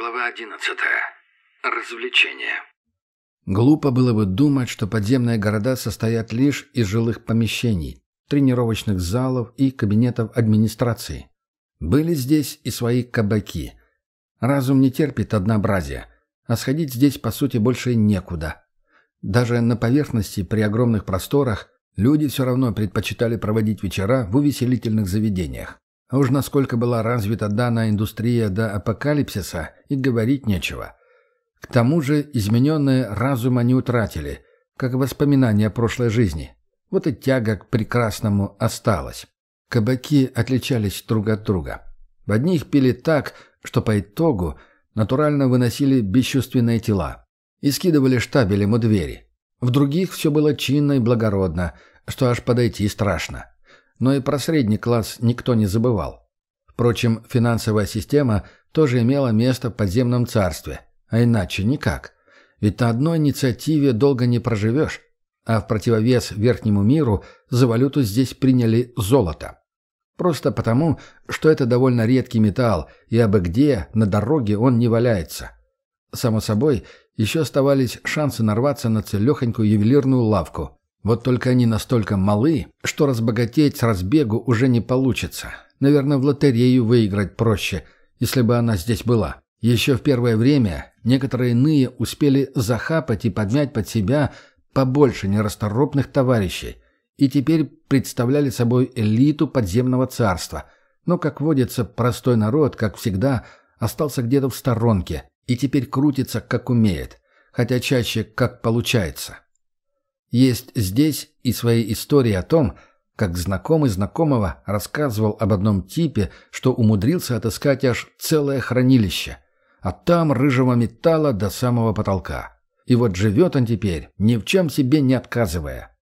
Глава одиннадцатая. Развлечения. Глупо было бы думать, что подземные города состоят лишь из жилых помещений, тренировочных залов и кабинетов администрации. Были здесь и свои кабаки. Разум не терпит однообразия, а сходить здесь, по сути, больше некуда. Даже на поверхности при огромных просторах люди все равно предпочитали проводить вечера в увеселительных заведениях. А уж насколько была развита данная индустрия до апокалипсиса, и говорить нечего. К тому же измененные разум они утратили, как воспоминания о прошлой жизни. Вот и тяга к прекрасному осталась. Кабаки отличались друг от друга. В одних пили так, что по итогу натурально выносили бесчувственные тела и скидывали штабелем у двери. В других все было чинно и благородно, что аж подойти страшно. Но и про средний класс никто не забывал. Впрочем, финансовая система тоже имела место в подземном царстве, а иначе никак. Ведь на одной инициативе долго не проживешь, а в противовес верхнему миру за валюту здесь приняли золото. Просто потому, что это довольно редкий металл, и абы где на дороге он не валяется. Само собой, еще оставались шансы нарваться на целехонькую ювелирную лавку. Вот только они настолько малы, что разбогатеть с разбегу уже не получится. Наверное, в лотерею выиграть проще, если бы она здесь была. Еще в первое время некоторые иные успели захапать и подмять под себя побольше нерасторопных товарищей, и теперь представляли собой элиту подземного царства. Но, как водится, простой народ, как всегда, остался где-то в сторонке и теперь крутится, как умеет, хотя чаще, как получается. Есть здесь и свои истории о том, как знакомый знакомого рассказывал об одном типе, что умудрился отыскать аж целое хранилище, а там рыжего металла до самого потолка. И вот живет он теперь, ни в чем себе не отказывая.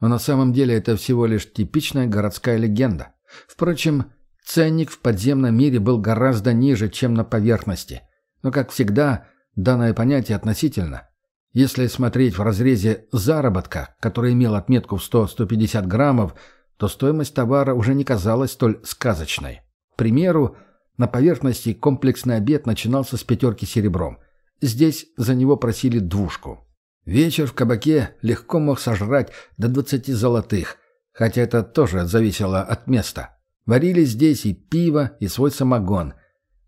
Но на самом деле это всего лишь типичная городская легенда. Впрочем, ценник в подземном мире был гораздо ниже, чем на поверхности. Но, как всегда, данное понятие относительно. Если смотреть в разрезе заработка, который имел отметку в 100-150 граммов, то стоимость товара уже не казалась столь сказочной. К примеру, на поверхности комплексный обед начинался с пятерки серебром. Здесь за него просили двушку. Вечер в кабаке легко мог сожрать до 20 золотых, хотя это тоже зависело от места. Варили здесь и пиво, и свой самогон.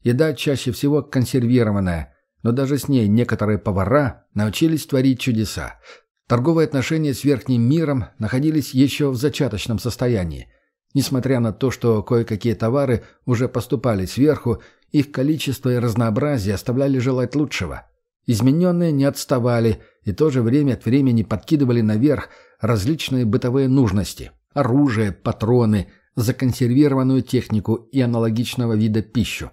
Еда чаще всего консервированная, но даже с ней некоторые повара научились творить чудеса. Торговые отношения с верхним миром находились еще в зачаточном состоянии. Несмотря на то, что кое-какие товары уже поступали сверху, их количество и разнообразие оставляли желать лучшего. Измененные не отставали и тоже время от времени подкидывали наверх различные бытовые нужности – оружие, патроны, законсервированную технику и аналогичного вида пищу.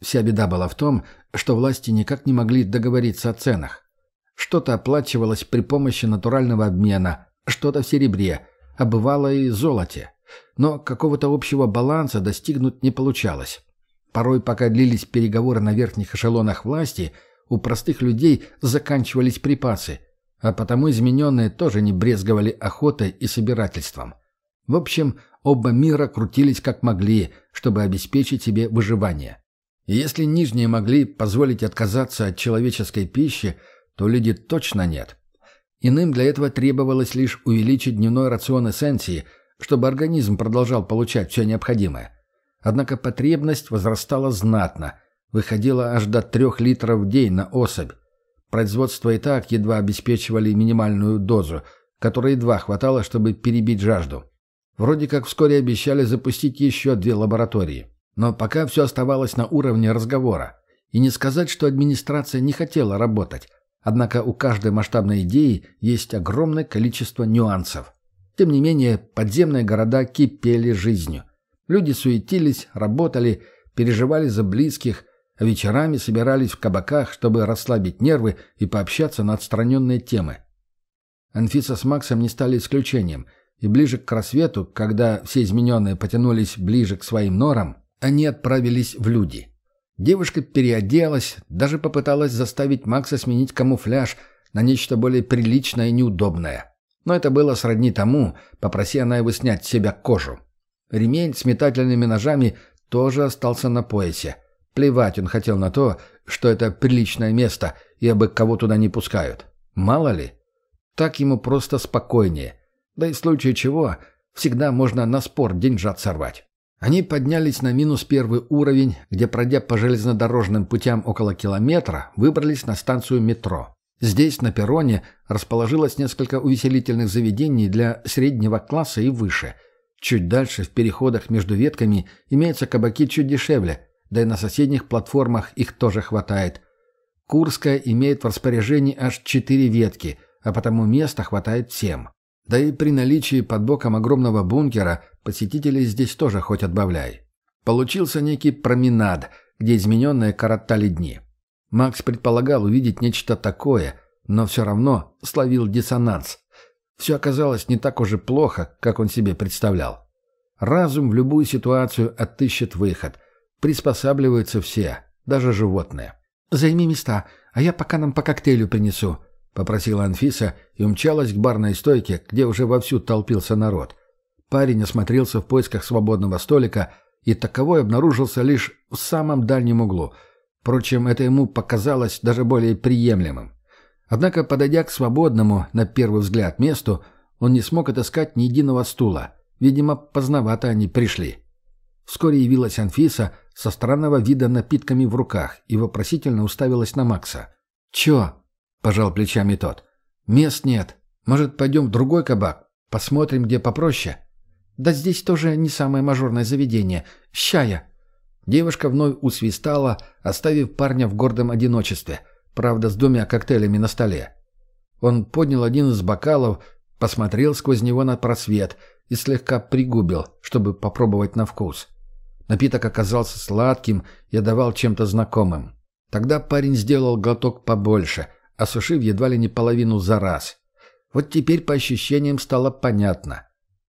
Вся беда была в том, что власти никак не могли договориться о ценах. Что-то оплачивалось при помощи натурального обмена, что-то в серебре, а бывало и золоте. Но какого-то общего баланса достигнуть не получалось. Порой, пока длились переговоры на верхних эшелонах власти – у простых людей заканчивались припасы, а потому измененные тоже не брезговали охотой и собирательством. В общем, оба мира крутились как могли, чтобы обеспечить себе выживание. И если нижние могли позволить отказаться от человеческой пищи, то люди точно нет. Иным для этого требовалось лишь увеличить дневной рацион эссенции, чтобы организм продолжал получать все необходимое. Однако потребность возрастала знатно – выходило аж до трех литров в день на особь. Производство и так едва обеспечивали минимальную дозу, которой едва хватало, чтобы перебить жажду. Вроде как вскоре обещали запустить еще две лаборатории. Но пока все оставалось на уровне разговора. И не сказать, что администрация не хотела работать. Однако у каждой масштабной идеи есть огромное количество нюансов. Тем не менее, подземные города кипели жизнью. Люди суетились, работали, переживали за близких, а вечерами собирались в кабаках, чтобы расслабить нервы и пообщаться на отстраненные темы. Анфиса с Максом не стали исключением, и ближе к рассвету, когда все измененные потянулись ближе к своим норам, они отправились в люди. Девушка переоделась, даже попыталась заставить Макса сменить камуфляж на нечто более приличное и неудобное. Но это было сродни тому, попроси она его снять с себя кожу. Ремень с метательными ножами тоже остался на поясе – Плевать он хотел на то, что это приличное место, и абы кого туда не пускают. Мало ли. Так ему просто спокойнее. Да и в случае чего, всегда можно на спор деньжат сорвать. Они поднялись на минус первый уровень, где, пройдя по железнодорожным путям около километра, выбрались на станцию метро. Здесь, на перроне, расположилось несколько увеселительных заведений для среднего класса и выше. Чуть дальше, в переходах между ветками, имеются кабаки чуть дешевле, да и на соседних платформах их тоже хватает. Курская имеет в распоряжении аж четыре ветки, а потому места хватает всем. Да и при наличии под боком огромного бункера посетителей здесь тоже хоть отбавляй. Получился некий променад, где измененные коротали дни. Макс предполагал увидеть нечто такое, но все равно словил диссонанс. Все оказалось не так уж и плохо, как он себе представлял. Разум в любую ситуацию отыщет выход. Приспосабливаются все, даже животные. «Займи места, а я пока нам по коктейлю принесу», — попросила Анфиса и умчалась к барной стойке, где уже вовсю толпился народ. Парень осмотрелся в поисках свободного столика, и таковой обнаружился лишь в самом дальнем углу — Впрочем, это ему показалось даже более приемлемым. Однако, подойдя к свободному, на первый взгляд, месту, он не смог отыскать ни единого стула. Видимо, поздновато они пришли. Вскоре явилась Анфиса со странного вида напитками в руках и вопросительно уставилась на Макса. «Чё?» – пожал плечами тот. «Мест нет. Может, пойдем в другой кабак? Посмотрим, где попроще?» «Да здесь тоже не самое мажорное заведение. Щая!» Девушка вновь усвистала, оставив парня в гордом одиночестве, правда, с двумя коктейлями на столе. Он поднял один из бокалов, посмотрел сквозь него на просвет и слегка пригубил, чтобы попробовать на вкус. Напиток оказался сладким и отдавал чем-то знакомым. Тогда парень сделал глоток побольше, осушив едва ли не половину за раз. Вот теперь по ощущениям стало понятно.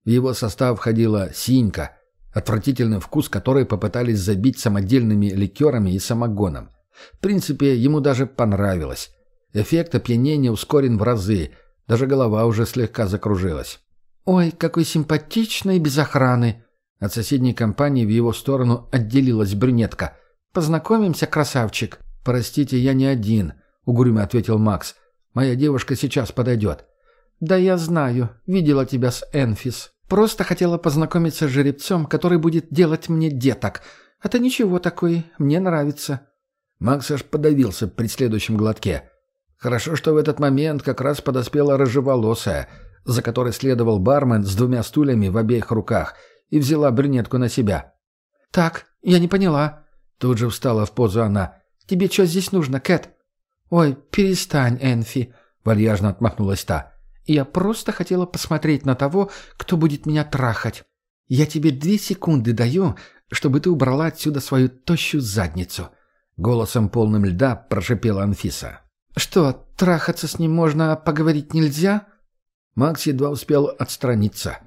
В его состав входила синька, отвратительный вкус который попытались забить самодельными ликерами и самогоном. В принципе, ему даже понравилось. Эффект опьянения ускорен в разы, даже голова уже слегка закружилась. «Ой, какой симпатичный, без охраны!» От соседней компании в его сторону отделилась брюнетка. «Познакомимся, красавчик?» «Простите, я не один», — угрюмо ответил Макс. «Моя девушка сейчас подойдет». «Да я знаю. Видела тебя с Энфис. Просто хотела познакомиться с жеребцом, который будет делать мне деток. Это ничего такой, мне нравится». Макс аж подавился при следующем глотке. Хорошо, что в этот момент как раз подоспела рыжеволосая, за которой следовал бармен с двумя стульями в обеих руках, и взяла брюнетку на себя. «Так, я не поняла». Тут же встала в позу она. «Тебе что здесь нужно, Кэт?» «Ой, перестань, Энфи», — вальяжно отмахнулась та. Я просто хотела посмотреть на того, кто будет меня трахать. Я тебе две секунды даю, чтобы ты убрала отсюда свою тощую задницу». Голосом полным льда прошипела Анфиса. «Что, трахаться с ним можно, а поговорить нельзя?» Макс едва успел отстраниться.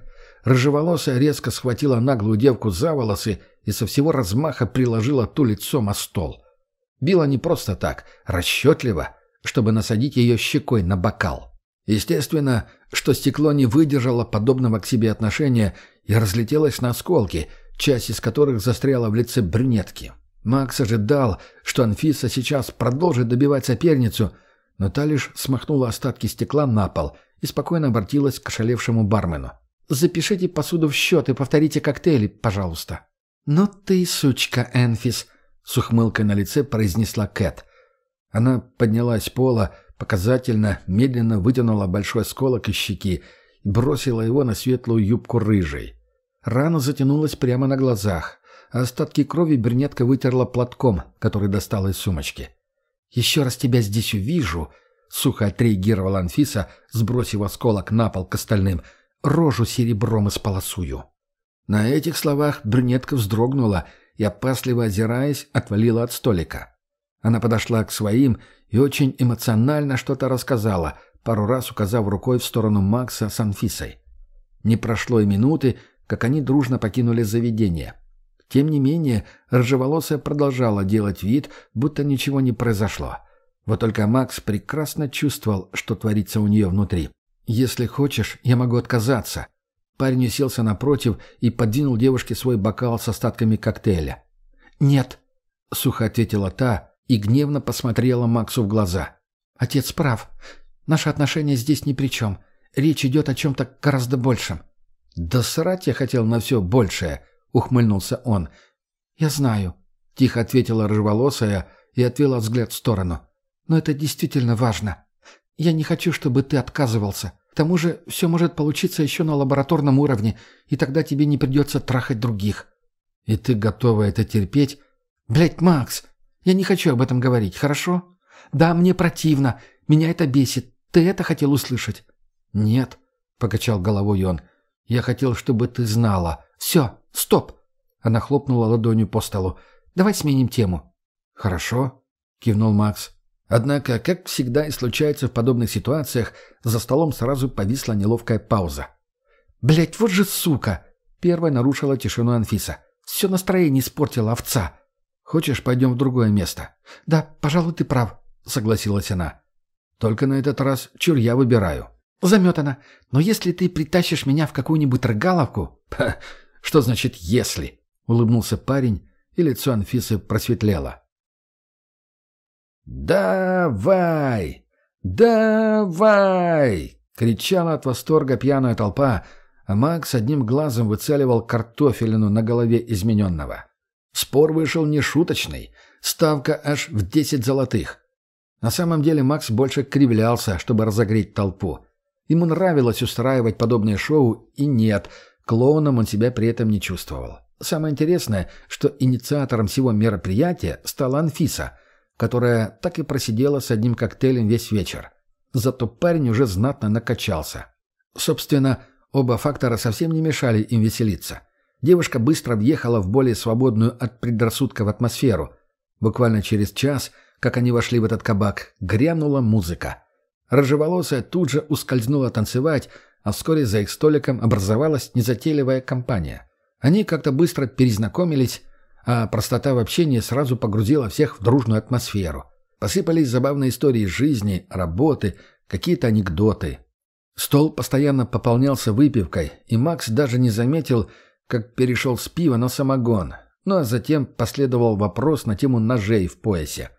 Рыжеволосая резко схватила наглую девку за волосы и со всего размаха приложила ту лицом о стол. Била не просто так, расчетливо, чтобы насадить ее щекой на бокал. Естественно, что стекло не выдержало подобного к себе отношения и разлетелось на осколки, часть из которых застряла в лице брюнетки. Макс ожидал, что Анфиса сейчас продолжит добивать соперницу, но та лишь смахнула остатки стекла на пол и спокойно обратилась к ошалевшему бармену. «Запишите посуду в счет и повторите коктейли, пожалуйста». «Ну ты сучка, Энфис», — с ухмылкой на лице произнесла Кэт. Она поднялась с пола, Показательно, медленно вытянула большой осколок из щеки и бросила его на светлую юбку рыжей. Рана затянулась прямо на глазах, а остатки крови брюнетка вытерла платком, который достала из сумочки. «Еще раз тебя здесь увижу», — сухо отреагировала Анфиса, сбросив осколок на пол к остальным, — «рожу серебром исполосую». На этих словах брюнетка вздрогнула и, опасливо озираясь, отвалила от столика. Она подошла к своим и очень эмоционально что-то рассказала, пару раз указав рукой в сторону Макса с Анфисой. Не прошло и минуты, как они дружно покинули заведение. Тем не менее, рыжеволосая продолжала делать вид, будто ничего не произошло. Вот только Макс прекрасно чувствовал, что творится у нее внутри. «Если хочешь, я могу отказаться». Парень уселся напротив и подвинул девушке свой бокал с остатками коктейля. «Нет», — сухо ответила та, и гневно посмотрела Максу в глаза. «Отец прав. Наши отношения здесь ни при чем. Речь идет о чем-то гораздо большем». «Да срать я хотел на все большее», — ухмыльнулся он. «Я знаю», — тихо ответила рыжеволосая и отвела взгляд в сторону. «Но это действительно важно. Я не хочу, чтобы ты отказывался. К тому же все может получиться еще на лабораторном уровне, и тогда тебе не придется трахать других». «И ты готова это терпеть?» «Блядь, Макс, я не хочу об этом говорить, хорошо? Да, мне противно. Меня это бесит. Ты это хотел услышать?» «Нет», — покачал головой он. «Я хотел, чтобы ты знала». «Все, стоп!» Она хлопнула ладонью по столу. «Давай сменим тему». «Хорошо», — кивнул Макс. Однако, как всегда и случается в подобных ситуациях, за столом сразу повисла неловкая пауза. «Блядь, вот же сука!» — первой нарушила тишину Анфиса. «Все настроение испортила овца». «Хочешь, пойдем в другое место?» «Да, пожалуй, ты прав», — согласилась она. «Только на этот раз чур я выбираю». «Заметана. Но если ты притащишь меня в какую-нибудь рыгаловку...» «Что значит «если»?» — улыбнулся парень, и лицо Анфисы просветлело. «Давай! Давай!» — кричала от восторга пьяная толпа, а Макс одним глазом выцеливал картофелину на голове измененного. Спор вышел нешуточный, ставка аж в десять золотых. На самом деле Макс больше кривлялся, чтобы разогреть толпу. Ему нравилось устраивать подобные шоу, и нет, клоуном он себя при этом не чувствовал. Самое интересное, что инициатором всего мероприятия стала Анфиса — которая так и просидела с одним коктейлем весь вечер. Зато парень уже знатно накачался. Собственно, оба фактора совсем не мешали им веселиться. Девушка быстро въехала в более свободную от предрассудков атмосферу. Буквально через час, как они вошли в этот кабак, грянула музыка. Рыжеволосая тут же ускользнула танцевать, а вскоре за их столиком образовалась незатейливая компания. Они как-то быстро перезнакомились, а простота в общении сразу погрузила всех в дружную атмосферу. Посыпались забавные истории жизни, работы, какие-то анекдоты. Стол постоянно пополнялся выпивкой, и Макс даже не заметил, как перешел с пива на самогон. Ну а затем последовал вопрос на тему ножей в поясе.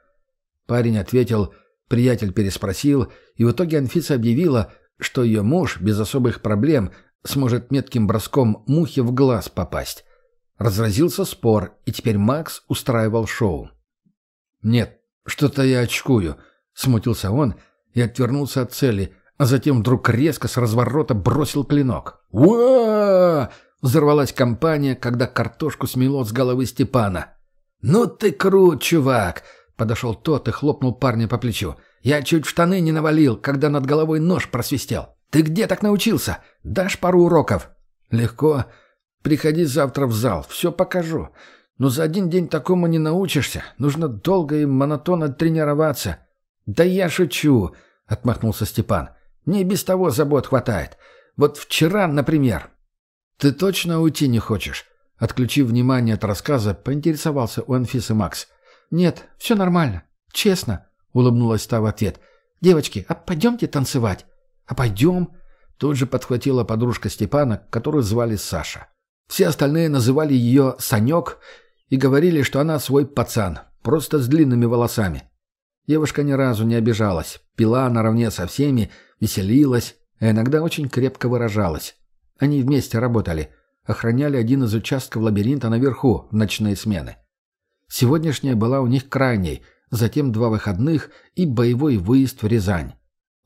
Парень ответил, приятель переспросил, и в итоге Анфиса объявила, что ее муж без особых проблем сможет метким броском мухи в глаз попасть. Разразился спор, и теперь Макс устраивал шоу. «Нет, что-то я очкую», — смутился он и отвернулся от цели, а затем вдруг резко с разворота бросил клинок. уа взорвалась компания, когда картошку смело с головы Степана. «Ну ты крут, чувак!» — подошел тот и хлопнул парня по плечу. «Я чуть в штаны не навалил, когда над головой нож просвистел. Ты где так научился? Дашь пару уроков?» «Легко», Приходи завтра в зал, все покажу. Но за один день такому не научишься. Нужно долго и монотонно тренироваться». «Да я шучу», — отмахнулся Степан. «Мне без того забот хватает. Вот вчера, например». «Ты точно уйти не хочешь?» Отключив внимание от рассказа, поинтересовался у Анфисы Макс. «Нет, все нормально. Честно», — улыбнулась та в ответ. «Девочки, а пойдемте танцевать?» «А пойдем?» Тут же подхватила подружка Степана, которую звали Саша. Все остальные называли ее «Санек» и говорили, что она свой пацан, просто с длинными волосами. Девушка ни разу не обижалась, пила наравне со всеми, веселилась, а иногда очень крепко выражалась. Они вместе работали, охраняли один из участков лабиринта наверху в ночные смены. Сегодняшняя была у них крайней, затем два выходных и боевой выезд в Рязань.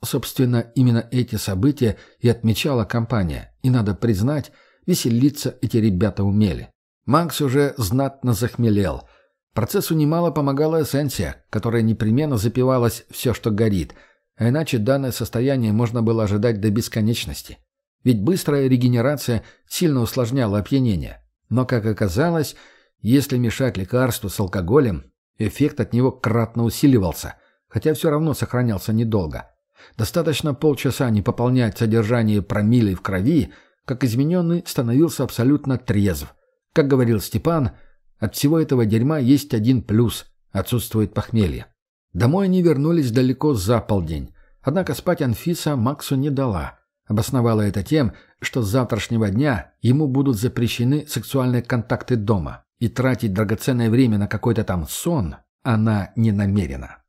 Собственно, именно эти события и отмечала компания, и, надо признать, Веселиться эти ребята умели. Макс уже знатно захмелел. Процессу немало помогала эссенция, которая непременно запивалась все, что горит, а иначе данное состояние можно было ожидать до бесконечности. Ведь быстрая регенерация сильно усложняла опьянение. Но, как оказалось, если мешать лекарству с алкоголем, эффект от него кратно усиливался, хотя все равно сохранялся недолго. Достаточно полчаса не пополнять содержание промилле в крови – как измененный становился абсолютно трезв. Как говорил Степан, от всего этого дерьма есть один плюс – отсутствует похмелье. Домой они вернулись далеко за полдень. Однако спать Анфиса Максу не дала. Обосновала это тем, что с завтрашнего дня ему будут запрещены сексуальные контакты дома. И тратить драгоценное время на какой-то там сон она не намерена.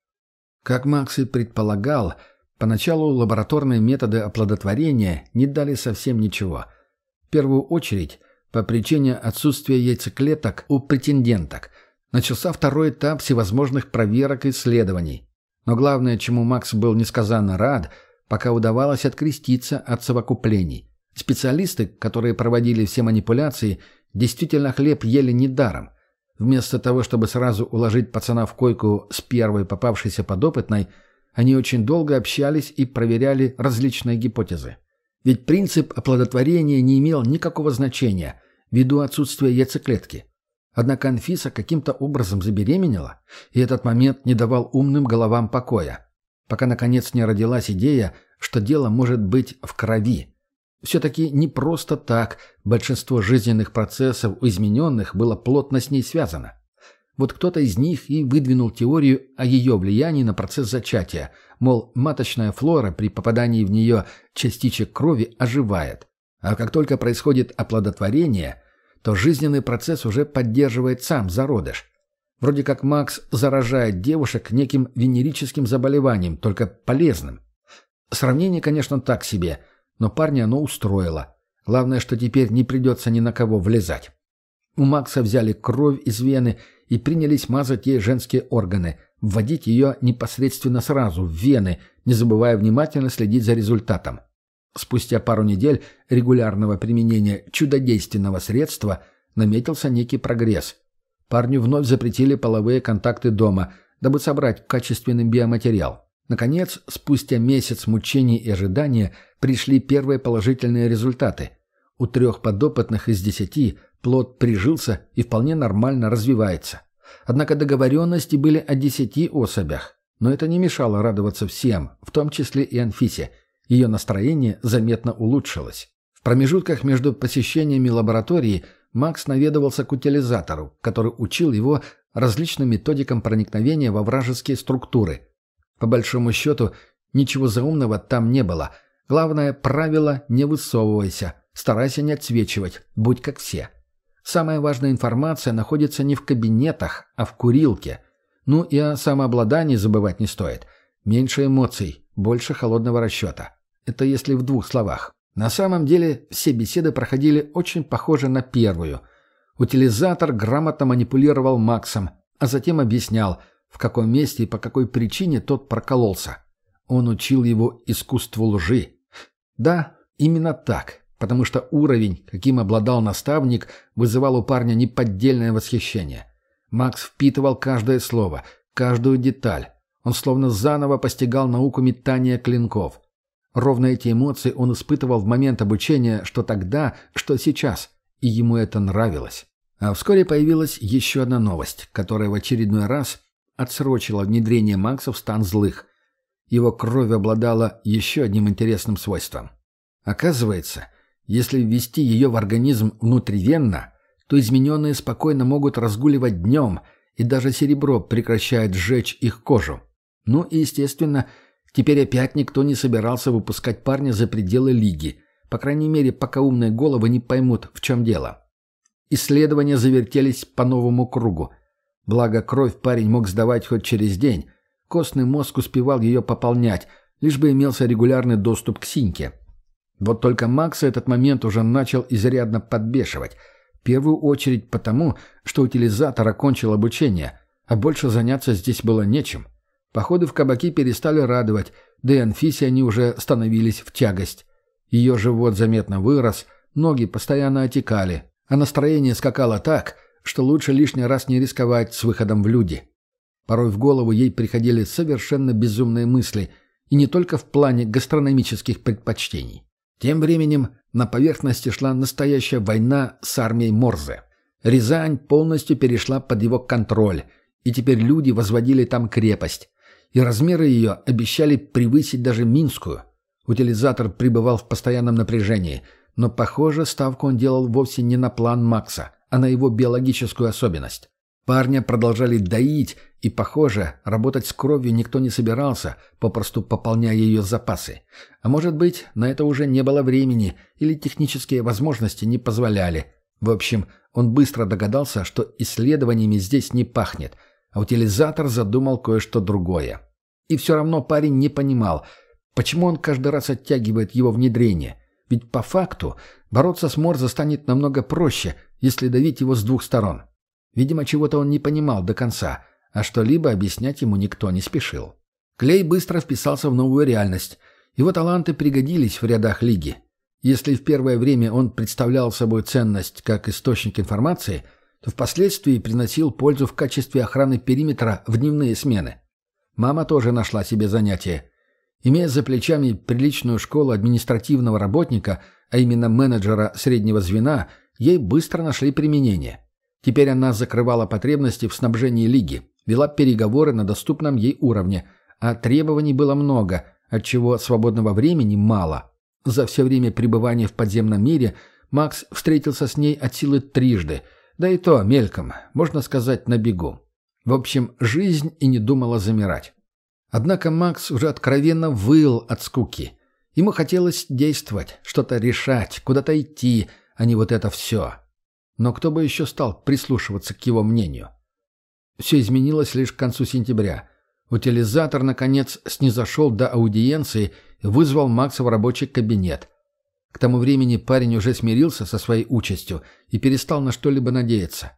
Как Макс и предполагал, поначалу лабораторные методы оплодотворения не дали совсем ничего. В первую очередь, по причине отсутствия яйцеклеток у претенденток, начался второй этап всевозможных проверок и исследований. Но главное, чему Макс был несказанно рад, пока удавалось откреститься от совокуплений. Специалисты, которые проводили все манипуляции, действительно хлеб ели недаром. Вместо того, чтобы сразу уложить пацана в койку с первой попавшейся подопытной, они очень долго общались и проверяли различные гипотезы. Ведь принцип оплодотворения не имел никакого значения ввиду отсутствия яйцеклетки. Однако Анфиса каким-то образом забеременела, и этот момент не давал умным головам покоя, пока наконец не родилась идея, что дело может быть в крови. Все-таки не просто так большинство жизненных процессов у измененных было плотно с ней связано. Вот кто-то из них и выдвинул теорию о ее влиянии на процесс зачатия, мол, маточная флора при попадании в нее частичек крови оживает. А как только происходит оплодотворение, то жизненный процесс уже поддерживает сам зародыш. Вроде как Макс заражает девушек неким венерическим заболеванием, только полезным. Сравнение, конечно, так себе – но парня оно устроило. Главное, что теперь не придется ни на кого влезать. У Макса взяли кровь из вены и принялись мазать ей женские органы, вводить ее непосредственно сразу в вены, не забывая внимательно следить за результатом. Спустя пару недель регулярного применения чудодейственного средства наметился некий прогресс. Парню вновь запретили половые контакты дома, дабы собрать качественный биоматериал. Наконец, спустя месяц мучений и ожидания, пришли первые положительные результаты. У трех подопытных из десяти плод прижился и вполне нормально развивается. Однако договоренности были о десяти особях. Но это не мешало радоваться всем, в том числе и Анфисе. Ее настроение заметно улучшилось. В промежутках между посещениями лаборатории Макс наведывался к утилизатору, который учил его различным методикам проникновения во вражеские структуры. По большому счету, ничего заумного там не было – Главное правило – не высовывайся, старайся не отсвечивать, будь как все. Самая важная информация находится не в кабинетах, а в курилке. Ну и о самообладании забывать не стоит. Меньше эмоций, больше холодного расчета. Это если в двух словах. На самом деле все беседы проходили очень похоже на первую. Утилизатор грамотно манипулировал Максом, а затем объяснял, в каком месте и по какой причине тот прокололся. Он учил его искусству лжи, да, именно так, потому что уровень, каким обладал наставник, вызывал у парня неподдельное восхищение. Макс впитывал каждое слово, каждую деталь. Он словно заново постигал науку метания клинков. Ровно эти эмоции он испытывал в момент обучения, что тогда, что сейчас, и ему это нравилось. А вскоре появилась еще одна новость, которая в очередной раз отсрочила внедрение Макса в стан злых – его кровь обладала еще одним интересным свойством. Оказывается, если ввести ее в организм внутривенно, то измененные спокойно могут разгуливать днем, и даже серебро прекращает сжечь их кожу. Ну и, естественно, теперь опять никто не собирался выпускать парня за пределы лиги, по крайней мере, пока умные головы не поймут, в чем дело. Исследования завертелись по новому кругу. Благо, кровь парень мог сдавать хоть через день, Костный мозг успевал ее пополнять, лишь бы имелся регулярный доступ к синьке. Вот только Макса этот момент уже начал изрядно подбешивать. В первую очередь потому, что утилизатор окончил обучение, а больше заняться здесь было нечем. Походы в кабаки перестали радовать, да и Анфисе они уже становились в тягость. Ее живот заметно вырос, ноги постоянно отекали, а настроение скакало так, что лучше лишний раз не рисковать с выходом в люди. Порой в голову ей приходили совершенно безумные мысли, и не только в плане гастрономических предпочтений. Тем временем на поверхности шла настоящая война с армией Морзе. Рязань полностью перешла под его контроль, и теперь люди возводили там крепость. И размеры ее обещали превысить даже Минскую. Утилизатор пребывал в постоянном напряжении, но, похоже, ставку он делал вовсе не на план Макса, а на его биологическую особенность. Парня продолжали доить, и, похоже, работать с кровью никто не собирался, попросту пополняя ее запасы. А может быть, на это уже не было времени, или технические возможности не позволяли. В общем, он быстро догадался, что исследованиями здесь не пахнет. а утилизатор задумал кое-что другое. И все равно парень не понимал, почему он каждый раз оттягивает его внедрение. Ведь по факту бороться с Морзе станет намного проще, если давить его с двух сторон. Видимо, чего-то он не понимал до конца, а что-либо объяснять ему никто не спешил. Клей быстро вписался в новую реальность. Его таланты пригодились в рядах Лиги. Если в первое время он представлял собой ценность как источник информации, то впоследствии приносил пользу в качестве охраны периметра в дневные смены. Мама тоже нашла себе занятие. Имея за плечами приличную школу административного работника, а именно менеджера среднего звена, ей быстро нашли применение. Теперь она закрывала потребности в снабжении лиги, вела переговоры на доступном ей уровне, а требований было много, отчего свободного времени мало. За все время пребывания в подземном мире Макс встретился с ней от силы трижды, да и то мельком, можно сказать, на бегу. В общем, жизнь и не думала замирать. Однако Макс уже откровенно выл от скуки. Ему хотелось действовать, что-то решать, куда-то идти, а не вот это все. Но кто бы еще стал прислушиваться к его мнению? Все изменилось лишь к концу сентября. Утилизатор, наконец, снизошел до аудиенции и вызвал Макса в рабочий кабинет. К тому времени парень уже смирился со своей участью и перестал на что-либо надеяться.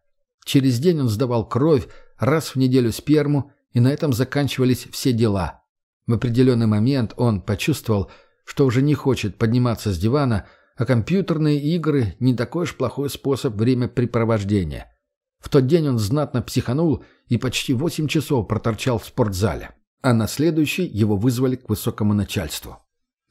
Через день он сдавал кровь, раз в неделю сперму, и на этом заканчивались все дела. В определенный момент он почувствовал, что уже не хочет подниматься с дивана, а компьютерные игры – не такой уж плохой способ времяпрепровождения. В тот день он знатно психанул и почти восемь часов проторчал в спортзале. А на следующий его вызвали к высокому начальству.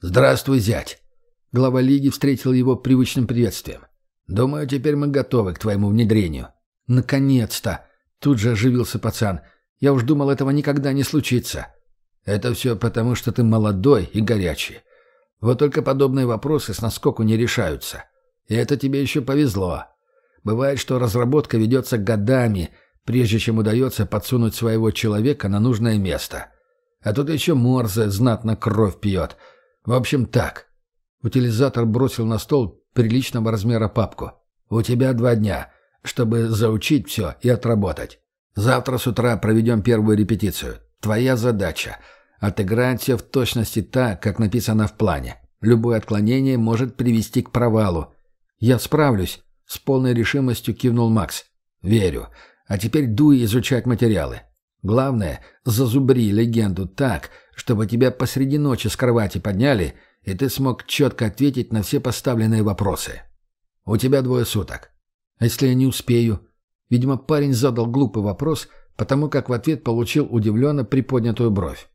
«Здравствуй, зять!» Глава лиги встретил его привычным приветствием. «Думаю, теперь мы готовы к твоему внедрению». «Наконец-то!» Тут же оживился пацан. «Я уж думал, этого никогда не случится». «Это все потому, что ты молодой и горячий. Вот только подобные вопросы с наскоку не решаются. И это тебе еще повезло. Бывает, что разработка ведется годами, прежде чем удается подсунуть своего человека на нужное место. А тут еще Морзе знатно кровь пьет. В общем, так. Утилизатор бросил на стол приличного размера папку. «У тебя два дня, чтобы заучить все и отработать. Завтра с утра проведем первую репетицию. Твоя задача — Отыграть все в точности так, как написано в плане. Любое отклонение может привести к провалу. «Я справлюсь», — с полной решимостью кивнул Макс. «Верю. А теперь дуй изучать материалы. Главное, зазубри легенду так, чтобы тебя посреди ночи с кровати подняли, и ты смог четко ответить на все поставленные вопросы. У тебя двое суток. А если я не успею?» Видимо, парень задал глупый вопрос, потому как в ответ получил удивленно приподнятую бровь.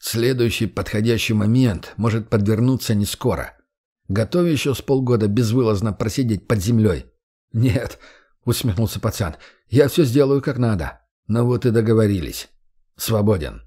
Следующий подходящий момент может подвернуться не скоро. Готов еще с полгода безвылазно просидеть под землей? Нет, усмехнулся пацан. Я все сделаю как надо. Но вот и договорились. Свободен.